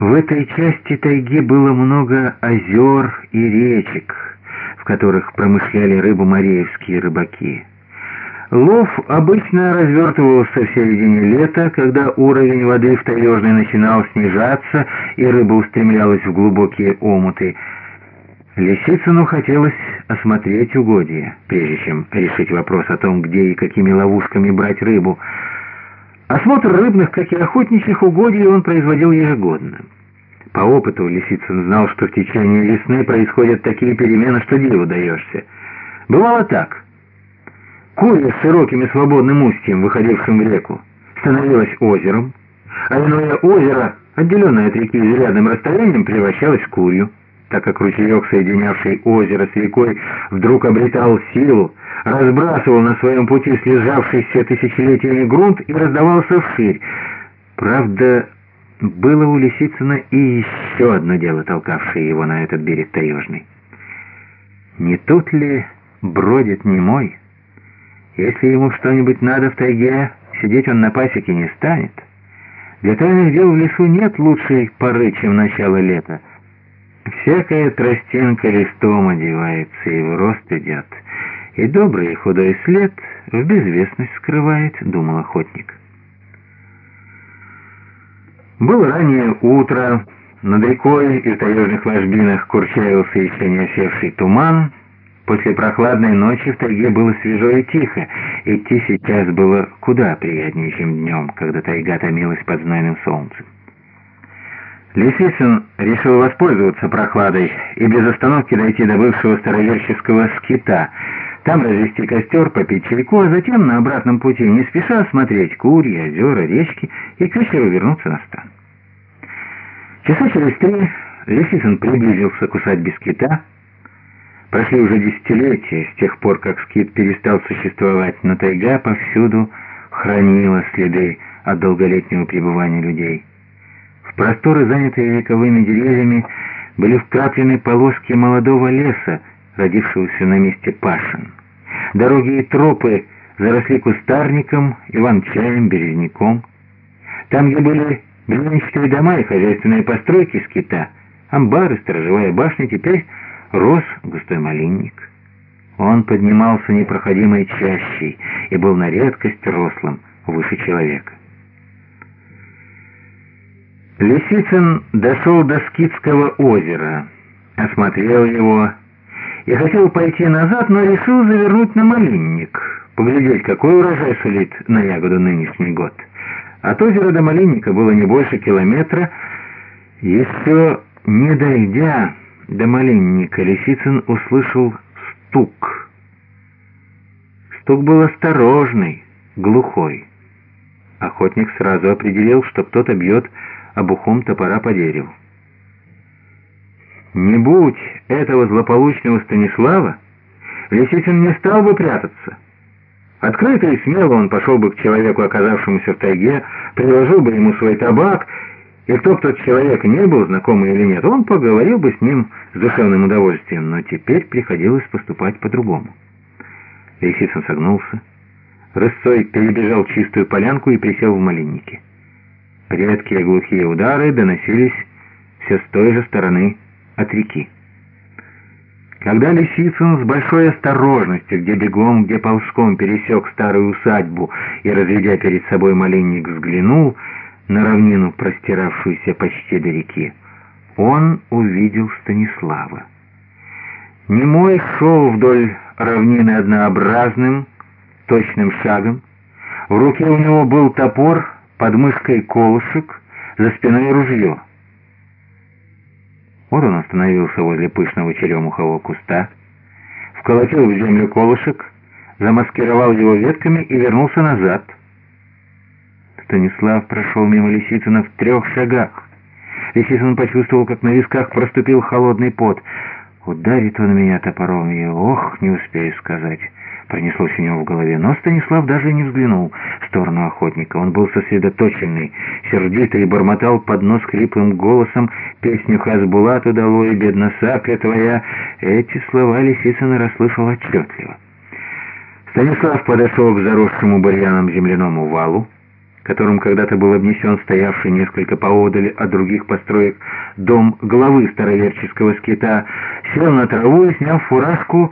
В этой части тайги было много озер и речек, в которых промышляли рыбу мореевские рыбаки. Лов обычно развертывался в середине лета, когда уровень воды в таежной начинал снижаться, и рыба устремлялась в глубокие омуты. Лисицыну хотелось осмотреть угодья, прежде чем решить вопрос о том, где и какими ловушками брать рыбу. Осмотр рыбных, как и охотничьих угодий, он производил ежегодно. По опыту Лисицын знал, что в течение весны происходят такие перемены, что диву даешься. Бывало так — Курья с широким и свободным устьем, выходившим в реку, становилось озером, а иное озеро, отделенное от реки изрядным расстоянием, превращалось в Курью, так как ручеек, соединявший озеро с рекой, вдруг обретал силу, разбрасывал на своем пути слежавшийся тысячелетиями грунт и раздавался вширь. Правда, было у Лисицына и еще одно дело, толкавшее его на этот берег таежный. Не тут ли бродит немой? Если ему что-нибудь надо в тайге, сидеть он на пасеке не станет. Для тайных дел в лесу нет лучшей поры, чем начало лета. Всякая тростинка листом одевается и в рост идет, и добрый худой след в безвестность скрывает, думал охотник. Было раннее утро, над рекой и в таежных ложбинах курчавился еще не осевший туман, После прохладной ночи в тайге было свежо и тихо. Идти сейчас было куда приятнее, чем днем, когда тайга томилась под знойным солнцем. Лисицын решил воспользоваться прохладой и без остановки дойти до бывшего староверческого скита, там развести костер, попить чайку, а затем на обратном пути не спеша осмотреть курьи, озера, речки и к вечеру вернуться на стан. Часа через три Лисицын приблизился к усадьбе скита, Прошли уже десятилетия с тех пор, как скит перестал существовать, но тайга повсюду хранила следы от долголетнего пребывания людей. В просторы, занятые вековыми деревьями, были вкраплены полоски молодого леса, родившегося на месте пашин. Дороги и тропы заросли кустарником, иван-чаем, березняком. Там, где были бревенчатые дома и хозяйственные постройки скита, амбары, сторожевая башня, теперь рос густой малинник. Он поднимался непроходимой чащей и был на редкость рослым, выше человека. Лисицын дошел до Скидского озера, осмотрел его и хотел пойти назад, но решил завернуть на малинник, поглядеть, какой урожай сулит на ягоду нынешний год. От озера до малинника было не больше километра, еще не дойдя до малинника Лисицын услышал стук. Стук был осторожный, глухой. Охотник сразу определил, что кто-то бьет обухом топора по дереву. Не будь этого злополучного Станислава, Лисицын не стал бы прятаться. Открыто и смело он пошел бы к человеку, оказавшемуся в тайге, предложил бы ему свой табак и кто бы тот человек не был, знакомый или нет, он поговорил бы с ним с душевным удовольствием, но теперь приходилось поступать по-другому. Лисицын согнулся, рысцой перебежал чистую полянку и присел в малиннике. Редкие глухие удары доносились все с той же стороны от реки. Когда Лисицын с большой осторожностью, где бегом, где ползком пересек старую усадьбу и, разведя перед собой малинник, взглянул, на равнину, простиравшуюся почти до реки, он увидел Станислава. Немой шел вдоль равнины однообразным, точным шагом. В руке у него был топор, под мышкой колышек, за спиной ружье. Вот он остановился возле пышного черемухового куста, вколотил в землю колышек, замаскировал его ветками и вернулся назад — Станислав прошел мимо Лисицына в трех шагах. Лисицын почувствовал, как на висках проступил холодный пот. «Ударит он меня топором, и ох, не успею сказать». Пронеслось у него в голове, но Станислав даже не взглянул в сторону охотника. Он был сосредоточенный, сердитый и бормотал под нос хриплым голосом песню «Хазбулату дало и бедносака твоя». Эти слова Лисицын расслышал отчетливо. Станислав подошел к заросшему бурьяном земляному валу, которым когда-то был обнесен стоявший несколько поодаль от других построек дом главы староверческого скита, сел на траву и, сняв фуражку,